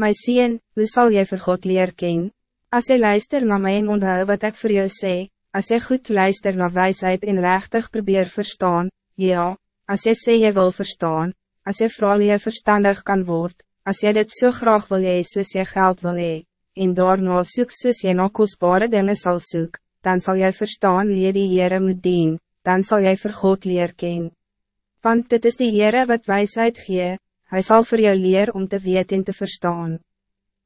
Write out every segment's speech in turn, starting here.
My sien, hoe zal jy vir God leer ken? As jy luister na my en onthou wat ik voor jou sê, as jy goed luister na wijsheid en rechtig probeer verstaan, ja, as jy sê jy wil verstaan, as jy vooral jy verstandig kan worden, as jy dit so graag wil jy soos jy geld wil hee, en daarna soek soos jy na kostbare dinge sal soek, dan zal jy verstaan wie jy die Heere moet dien, dan zal jy vir God leer ken. Want dit is die Heere wat wijsheid gee, Hij zal voor jou leer om te weten en te verstaan.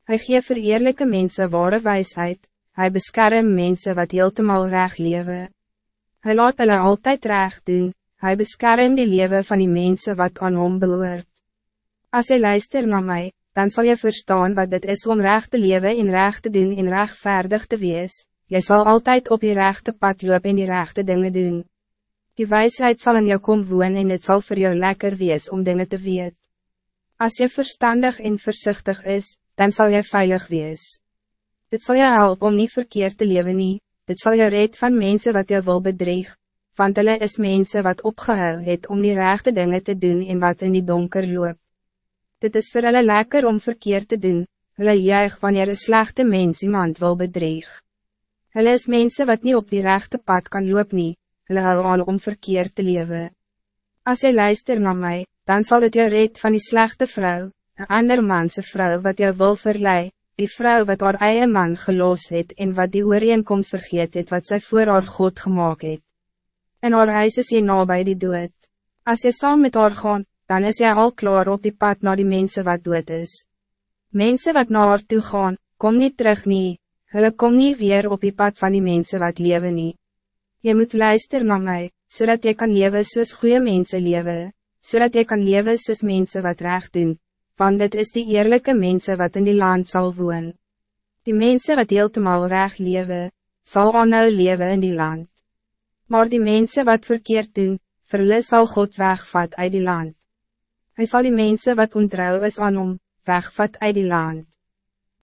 Hij geeft voor eerlijke mensen ware wijsheid, hij beschermt mensen wat heeltemal recht leven. Hij laat hulle altijd recht doen, hij beschermt die leven van die mensen wat aan hom behoort. Als je luistert naar mij, dan zal je verstaan wat het is om recht te leven en recht te doen en rechtvaardig te wees. Je zal altijd op je rechte pad lopen en die rechte dingen doen. Die wijsheid zal in jou kom woon en het zal voor jou lekker wees om dingen te weten. Als je verstandig en voorzichtig is, dan zal je veilig wees. Dit zal je helpen om niet verkeerd te leven nie, dit zal je red van mensen wat je wil bedreig, want hulle is mensen wat opgehou het om die rechte dingen te doen en wat in die donker loop. Dit is voor hulle lekker om verkeerd te doen, hulle juig wanneer een slechte mens iemand wil bedreig. Hulle is mensen wat niet op die rechte pad kan loop nie, hulle hou al om verkeerd te leven. Als je luistert naar mij, dan zal het jou red van die slechte vrouw, een ander manse vrouw wat jou wil verlei, die vrouw wat haar eie man geloos het en wat die ooreenkomst vergeet het wat zij voor haar God gemaakt het. En haar huis is jy nabij die dood. Als je saam met haar gaan, dan is jy al klaar op die pad naar die mensen wat dood is. Mensen wat naar haar toe gaan, kom niet terug nie, hulle kom niet weer op die pad van die mensen wat leven nie. Je moet luisteren naar mij, zodat je kan leven soos goede mensen leven zodat je kan leven soos mensen wat recht doen, want het is die eerlijke mensen wat in die land zal woon. Die mensen wat heeltemal recht leven, zal aanhou leven in die land. Maar die mensen wat verkeerd doen, vir zal God wegvat uit die land. Hij zal die mensen wat ontrouw is aan hom, wegvat uit die land.